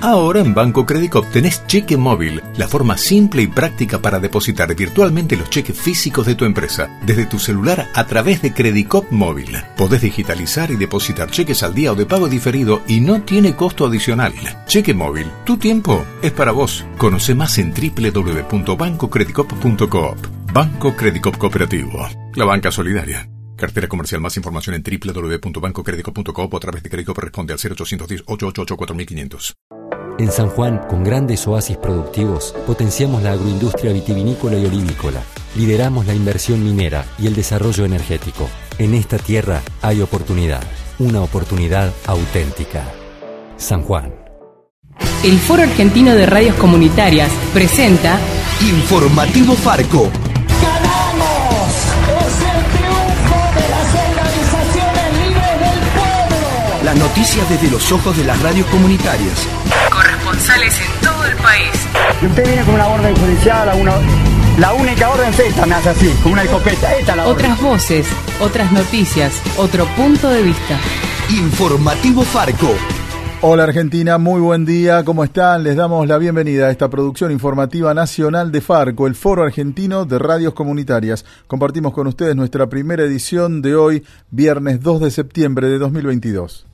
Ahora en Banco Crédico tenés cheque móvil, la forma simple y práctica para depositar virtualmente los cheques físicos de tu empresa, desde tu celular a través de Credicop Móvil. Podés digitalizar y depositar cheques al día o de pago diferido y no tiene costo adicional. Cheque móvil, tu tiempo es para vos. Conoce más en www.bancocredicop.coop. Banco Credicop Cooperativo, la banca solidaria. Cartera comercial. Más información en www.bancocredico.coop o a través de crédito responde al 0810-888-4500. En San Juan, con grandes oasis productivos, potenciamos la agroindustria vitivinícola y olivícola. Lideramos la inversión minera y el desarrollo energético. En esta tierra hay oportunidad, una oportunidad auténtica. San Juan. El Foro Argentino de Radios Comunitarias presenta Informativo Farco. ¡Ganamos! ¡Es el triunfo de las organizaciones libres del pueblo! Las noticias desde los ojos de las radios comunitarias. Corresponsales en todo el país. Y usted viene con una orden judicial, a una, la única orden es esta, me hace así, con una escopeta. Esta es la orden. Otras voces, otras noticias, otro punto de vista. Informativo Farco. Hola Argentina, muy buen día, ¿cómo están? Les damos la bienvenida a esta producción informativa nacional de Farco, el Foro Argentino de Radios Comunitarias. Compartimos con ustedes nuestra primera edición de hoy, viernes 2 de septiembre de 2022.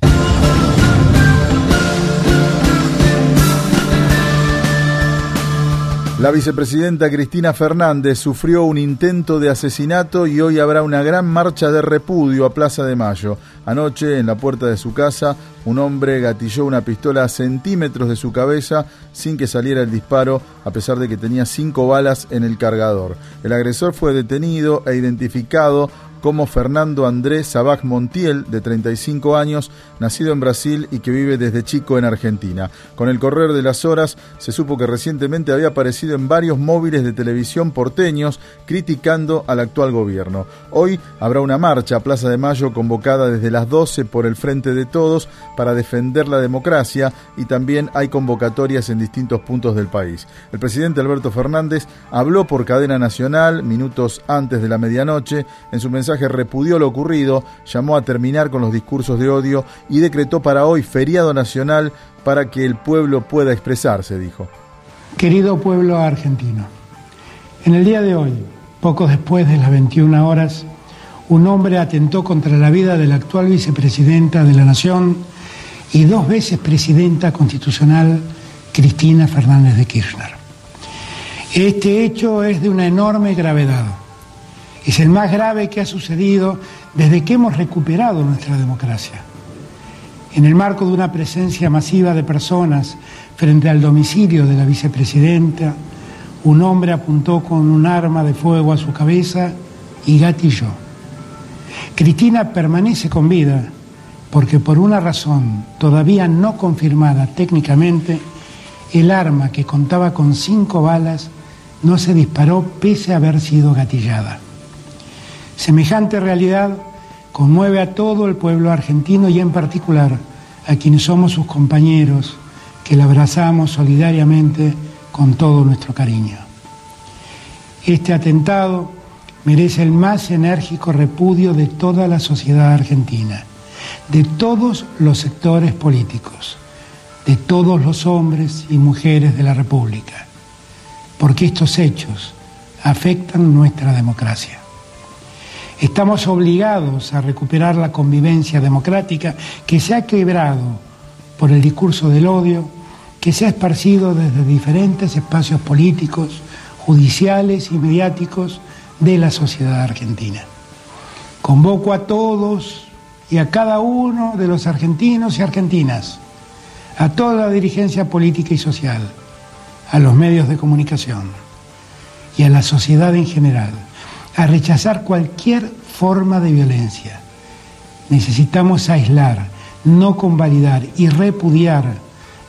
La vicepresidenta Cristina Fernández sufrió un intento de asesinato y hoy habrá una gran marcha de repudio a Plaza de Mayo. Anoche, en la puerta de su casa, un hombre gatilló una pistola a centímetros de su cabeza sin que saliera el disparo, a pesar de que tenía cinco balas en el cargador. El agresor fue detenido e identificado como Fernando Andrés Sabaj Montiel, de 35 años, nacido en Brasil y que vive desde chico en Argentina. Con el correr de las horas se supo que recientemente había aparecido en varios móviles de televisión porteños criticando al actual gobierno. Hoy habrá una marcha a Plaza de Mayo convocada desde las 12 por el Frente de Todos para defender la democracia y también hay convocatorias en distintos puntos del país. El presidente Alberto Fernández habló por cadena nacional minutos antes de la medianoche en su mensaje repudió lo ocurrido, llamó a terminar con los discursos de odio y decretó para hoy feriado nacional para que el pueblo pueda expresarse, dijo. Querido pueblo argentino, en el día de hoy, poco después de las 21 horas, un hombre atentó contra la vida de la actual vicepresidenta de la Nación y dos veces presidenta constitucional, Cristina Fernández de Kirchner. Este hecho es de una enorme gravedad es el más grave que ha sucedido desde que hemos recuperado nuestra democracia. En el marco de una presencia masiva de personas frente al domicilio de la vicepresidenta, un hombre apuntó con un arma de fuego a su cabeza y gatilló. Cristina permanece con vida porque por una razón todavía no confirmada técnicamente, el arma que contaba con cinco balas no se disparó pese a haber sido gatillada. Semejante realidad conmueve a todo el pueblo argentino y en particular a quienes somos sus compañeros, que la abrazamos solidariamente con todo nuestro cariño. Este atentado merece el más enérgico repudio de toda la sociedad argentina, de todos los sectores políticos, de todos los hombres y mujeres de la República, porque estos hechos afectan nuestra democracia. Estamos obligados a recuperar la convivencia democrática que se ha quebrado por el discurso del odio que se ha esparcido desde diferentes espacios políticos, judiciales y mediáticos de la sociedad argentina. Convoco a todos y a cada uno de los argentinos y argentinas, a toda la dirigencia política y social, a los medios de comunicación y a la sociedad en general a rechazar cualquier forma de violencia. Necesitamos aislar, no convalidar y repudiar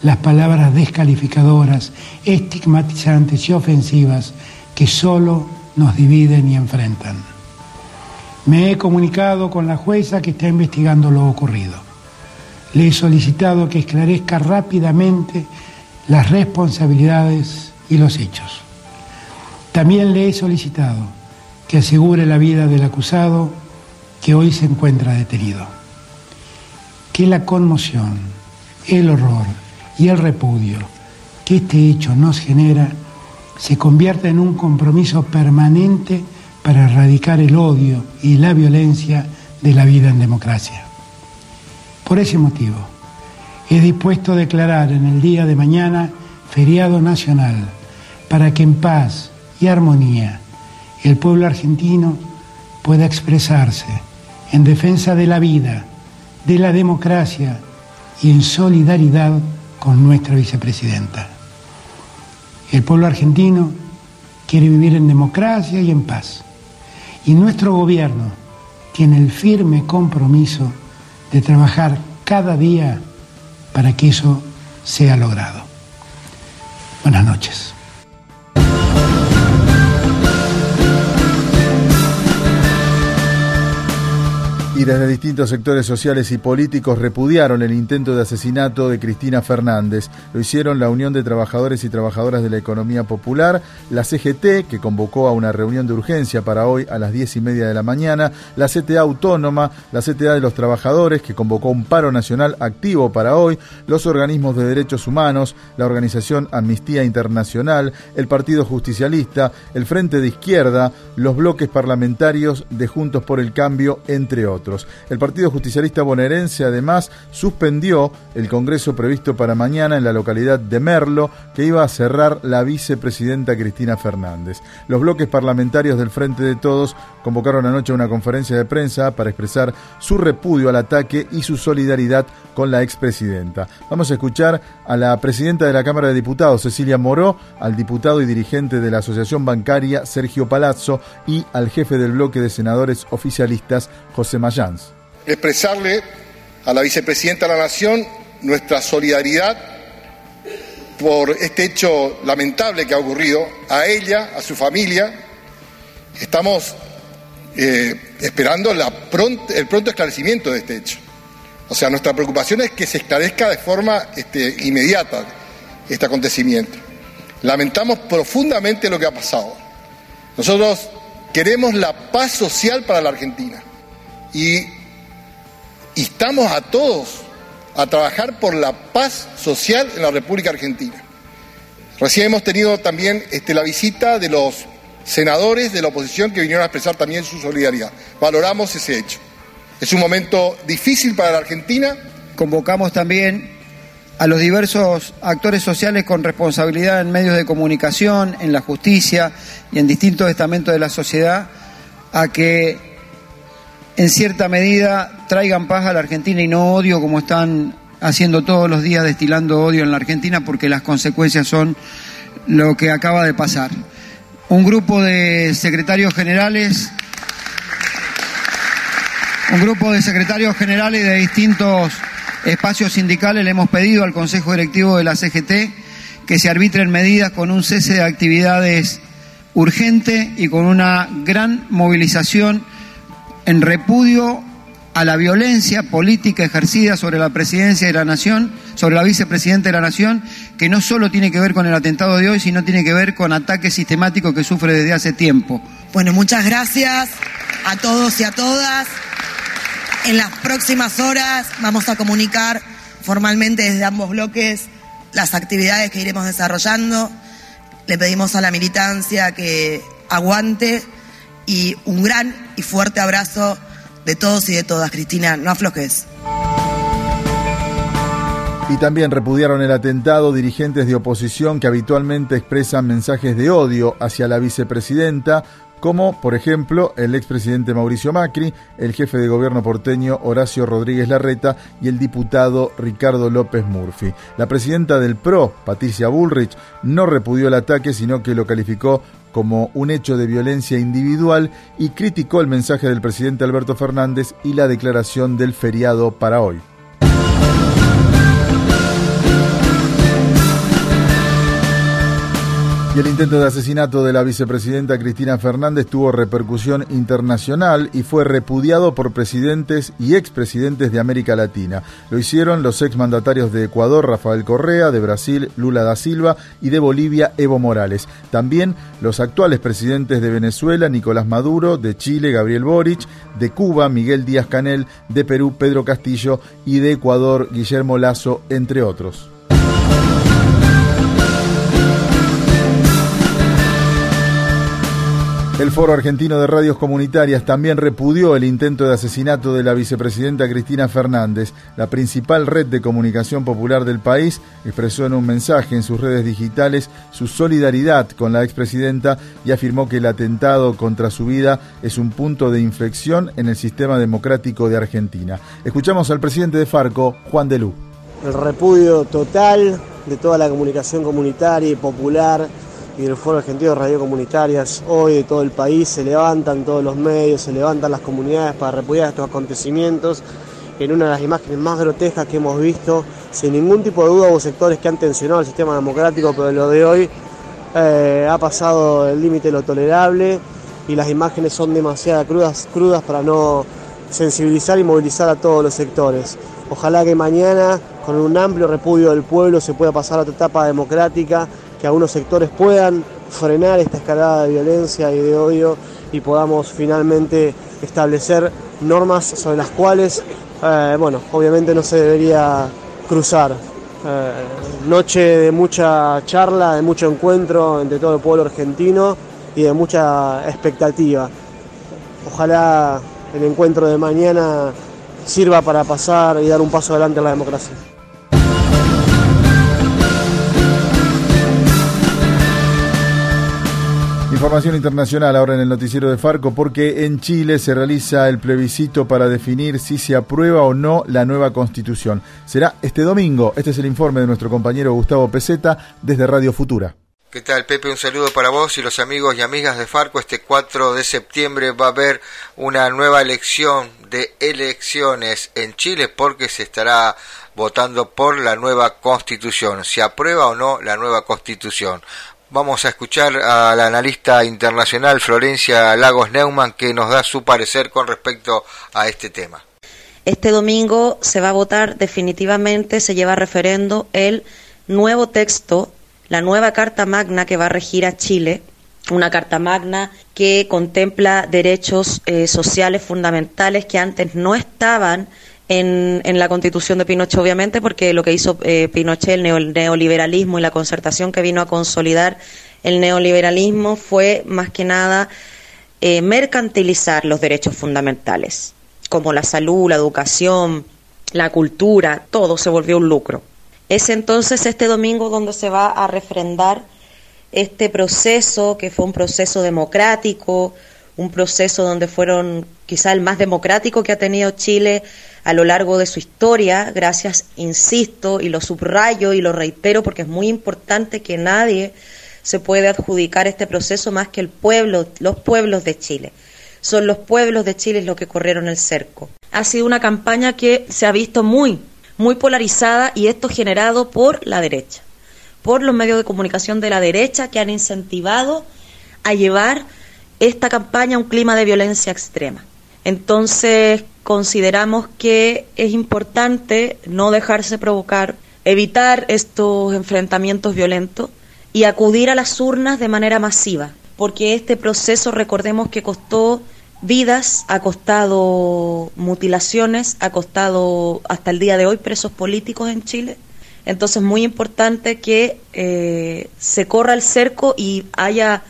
las palabras descalificadoras, estigmatizantes y ofensivas que solo nos dividen y enfrentan. Me he comunicado con la jueza que está investigando lo ocurrido. Le he solicitado que esclarezca rápidamente las responsabilidades y los hechos. También le he solicitado que asegure la vida del acusado que hoy se encuentra detenido. Que la conmoción, el horror y el repudio que este hecho nos genera se convierta en un compromiso permanente para erradicar el odio y la violencia de la vida en democracia. Por ese motivo, he dispuesto a declarar en el día de mañana feriado nacional para que en paz y armonía el pueblo argentino pueda expresarse en defensa de la vida, de la democracia y en solidaridad con nuestra vicepresidenta. El pueblo argentino quiere vivir en democracia y en paz. Y nuestro gobierno tiene el firme compromiso de trabajar cada día para que eso sea logrado. Buenas noches. Desde distintos sectores sociales y políticos repudiaron el intento de asesinato de Cristina Fernández. Lo hicieron la Unión de Trabajadores y Trabajadoras de la Economía Popular, la CGT, que convocó a una reunión de urgencia para hoy a las diez y media de la mañana, la CTA Autónoma, la CTA de los Trabajadores, que convocó un paro nacional activo para hoy, los organismos de derechos humanos, la organización Amnistía Internacional, el Partido Justicialista, el Frente de Izquierda, los bloques parlamentarios de Juntos por el Cambio, entre otros. El Partido Justicialista bonaerense además suspendió el Congreso previsto para mañana en la localidad de Merlo, que iba a cerrar la vicepresidenta Cristina Fernández. Los bloques parlamentarios del Frente de Todos convocaron anoche una conferencia de prensa para expresar su repudio al ataque y su solidaridad con la expresidenta. Vamos a escuchar a la presidenta de la Cámara de Diputados, Cecilia Moró, al diputado y dirigente de la Asociación Bancaria, Sergio Palazzo, y al jefe del bloque de senadores oficialistas, José Mayans. Expresarle a la vicepresidenta de la Nación nuestra solidaridad por este hecho lamentable que ha ocurrido, a ella, a su familia. Estamos eh, esperando el pronto esclarecimiento de este hecho. O sea, nuestra preocupación es que se esclarezca de forma este, inmediata este acontecimiento. Lamentamos profundamente lo que ha pasado. Nosotros queremos la paz social para la Argentina y instamos a todos a trabajar por la paz social en la República Argentina. Recién hemos tenido también este, la visita de los senadores de la oposición que vinieron a expresar también su solidaridad. Valoramos ese hecho. Es un momento difícil para la Argentina. Convocamos también a los diversos actores sociales con responsabilidad en medios de comunicación, en la justicia y en distintos estamentos de la sociedad a que en cierta medida traigan paz a la Argentina y no odio como están haciendo todos los días destilando odio en la Argentina porque las consecuencias son lo que acaba de pasar. Un grupo de secretarios generales, un grupo de secretarios generales de distintos espacios sindicales le hemos pedido al Consejo Directivo de la CGT que se arbitren medidas con un cese de actividades urgente y con una gran movilización en repudio a la violencia política ejercida sobre la presidencia de la nación, sobre la vicepresidenta de la nación, que no solo tiene que ver con el atentado de hoy, sino tiene que ver con ataques sistemáticos que sufre desde hace tiempo. Bueno, muchas gracias a todos y a todas. En las próximas horas vamos a comunicar formalmente desde ambos bloques las actividades que iremos desarrollando. Le pedimos a la militancia que aguante y un gran y fuerte abrazo de todos y de todas. Cristina, no aflojes. Y también repudiaron el atentado dirigentes de oposición que habitualmente expresan mensajes de odio hacia la vicepresidenta, como por ejemplo el expresidente Mauricio Macri, el jefe de gobierno porteño Horacio Rodríguez Larreta y el diputado Ricardo López Murphy. La presidenta del PRO, Patricia Bullrich, no repudió el ataque, sino que lo calificó como un hecho de violencia individual y criticó el mensaje del presidente Alberto Fernández y la declaración del feriado para hoy. El intento de asesinato de la vicepresidenta Cristina Fernández tuvo repercusión internacional y fue repudiado por presidentes y expresidentes de América Latina. Lo hicieron los exmandatarios de Ecuador, Rafael Correa, de Brasil, Lula da Silva y de Bolivia, Evo Morales. También los actuales presidentes de Venezuela, Nicolás Maduro, de Chile, Gabriel Boric, de Cuba, Miguel Díaz Canel, de Perú, Pedro Castillo y de Ecuador, Guillermo Lazo, entre otros. El Foro Argentino de Radios Comunitarias también repudió el intento de asesinato de la vicepresidenta Cristina Fernández. La principal red de comunicación popular del país expresó en un mensaje en sus redes digitales su solidaridad con la expresidenta y afirmó que el atentado contra su vida es un punto de inflexión en el sistema democrático de Argentina. Escuchamos al presidente de Farco, Juan Delú. El repudio total de toda la comunicación comunitaria y popular y del Foro Argentino de Radio Comunitarias, hoy de todo el país, se levantan todos los medios, se levantan las comunidades para repudiar estos acontecimientos. En una de las imágenes más grotescas que hemos visto, sin ningún tipo de duda hubo sectores que han tensionado el sistema democrático, pero lo de hoy eh, ha pasado el límite de lo tolerable y las imágenes son demasiado crudas, crudas para no sensibilizar y movilizar a todos los sectores. Ojalá que mañana, con un amplio repudio del pueblo, se pueda pasar a otra etapa democrática que algunos sectores puedan frenar esta escalada de violencia y de odio y podamos finalmente establecer normas sobre las cuales, eh, bueno, obviamente no se debería cruzar. Eh, noche de mucha charla, de mucho encuentro entre todo el pueblo argentino y de mucha expectativa. Ojalá el encuentro de mañana sirva para pasar y dar un paso adelante en la democracia. Información internacional ahora en el noticiero de Farco porque en Chile se realiza el plebiscito para definir si se aprueba o no la nueva constitución. Será este domingo. Este es el informe de nuestro compañero Gustavo Peseta desde Radio Futura. ¿Qué tal, Pepe? Un saludo para vos y los amigos y amigas de Farco. Este 4 de septiembre va a haber una nueva elección de elecciones en Chile porque se estará votando por la nueva constitución. ¿Se aprueba o no la nueva constitución? Vamos a escuchar a la analista internacional Florencia Lagos Neumann que nos da su parecer con respecto a este tema. Este domingo se va a votar definitivamente, se lleva a referendo el nuevo texto, la nueva Carta Magna que va a regir a Chile, una Carta Magna que contempla derechos eh, sociales fundamentales que antes no estaban en, la constitución de Pinochet, obviamente, porque lo que hizo eh, Pinochet, el, neoliberalismo y la concertación que vino a consolidar el neoliberalismo fue más que nada eh, mercantilizar los derechos fundamentales, como la salud, la educación, la cultura, todo se volvió un lucro. Es entonces este domingo donde se va a refrendar este proceso, que fue un proceso democrático, un proceso donde fueron quizá el más democrático que ha tenido Chile a lo largo de su historia, gracias, insisto, y lo subrayo y lo reitero porque es muy importante que nadie se puede adjudicar este proceso más que el pueblo, los pueblos de Chile. Son los pueblos de Chile los que corrieron el cerco. Ha sido una campaña que se ha visto muy, muy polarizada y esto generado por la derecha, por los medios de comunicación de la derecha que han incentivado a llevar esta campaña a un clima de violencia extrema. Entonces, consideramos que es importante no dejarse provocar, evitar estos enfrentamientos violentos y acudir a las urnas de manera masiva, porque este proceso, recordemos que costó vidas, ha costado mutilaciones, ha costado hasta el día de hoy presos políticos en Chile. Entonces, muy importante que eh, se corra el cerco y haya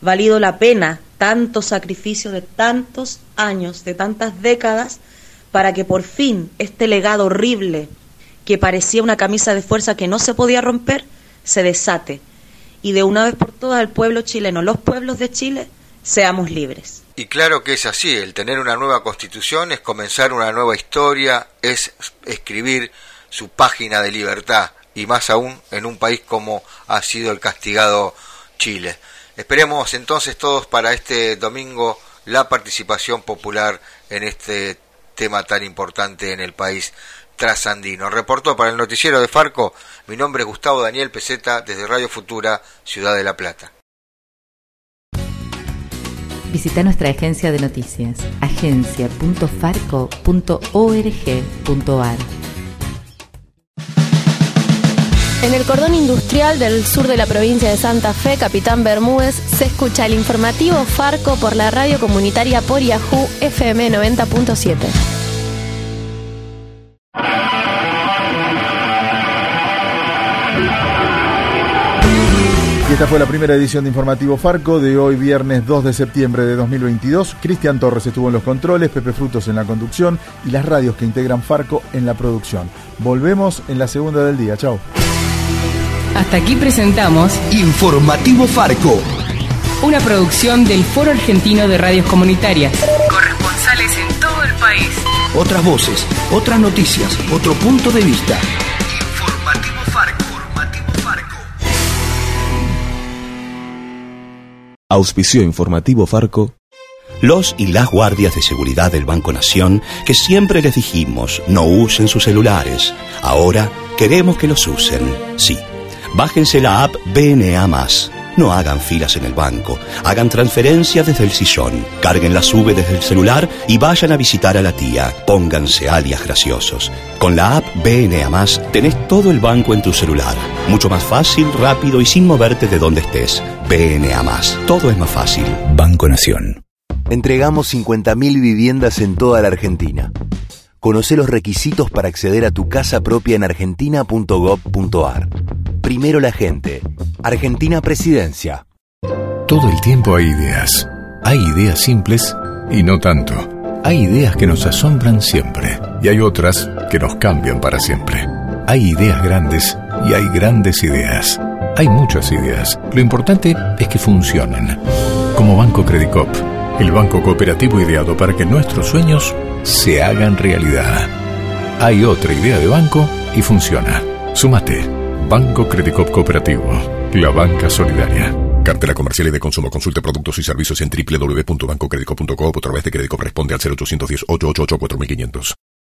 valido la pena tanto sacrificio de tantos años, de tantas décadas, para que por fin este legado horrible que parecía una camisa de fuerza que no se podía romper, se desate. Y de una vez por todas el pueblo chileno, los pueblos de Chile, seamos libres. Y claro que es así, el tener una nueva constitución es comenzar una nueva historia, es escribir su página de libertad, y más aún en un país como ha sido el castigado Chile. Esperemos entonces todos para este domingo la participación popular en este tema tan importante en el país trasandino. Reportó para el noticiero de Farco, mi nombre es Gustavo Daniel Peseta desde Radio Futura, Ciudad de La Plata. Visita nuestra agencia de noticias, agencia.farco.org.ar. En el cordón industrial del sur de la provincia de Santa Fe, Capitán Bermúdez, se escucha el informativo Farco por la radio comunitaria por Yahoo FM 90.7. Y esta fue la primera edición de Informativo Farco de hoy viernes 2 de septiembre de 2022. Cristian Torres estuvo en los controles, Pepe Frutos en la conducción y las radios que integran Farco en la producción. Volvemos en la segunda del día. Chao. Hasta aquí presentamos Informativo Farco. Una producción del Foro Argentino de Radios Comunitarias. Corresponsales en todo el país. Otras voces, otras noticias, otro punto de vista. Auspicio informativo Farco. Los y las guardias de seguridad del Banco Nación, que siempre les dijimos no usen sus celulares, ahora queremos que los usen. Sí, bájense la app BNA. No hagan filas en el banco, hagan transferencias desde el sillón, carguen la sube desde el celular y vayan a visitar a la tía. Pónganse alias graciosos. Con la app BNA tenés todo el banco en tu celular. Mucho más fácil, rápido y sin moverte de donde estés. BNA Todo es más fácil. Banco Nación. Entregamos 50.000 viviendas en toda la Argentina. Conoce los requisitos para acceder a tu casa propia en argentina.gov.ar. Primero la gente. Argentina Presidencia. Todo el tiempo hay ideas. Hay ideas simples y no tanto. Hay ideas que nos asombran siempre y hay otras que nos cambian para siempre. Hay ideas grandes y hay grandes ideas. Hay muchas ideas. Lo importante es que funcionen. Como Banco Credicop, el banco cooperativo ideado para que nuestros sueños se hagan realidad. Hay otra idea de banco y funciona. Súmate. Banco Credicop Cooperativo. La banca solidaria. Cartera comercial y de consumo. Consulte productos y servicios en www.bancocredico.com o a través de Credicop responde al 0810 888 4500.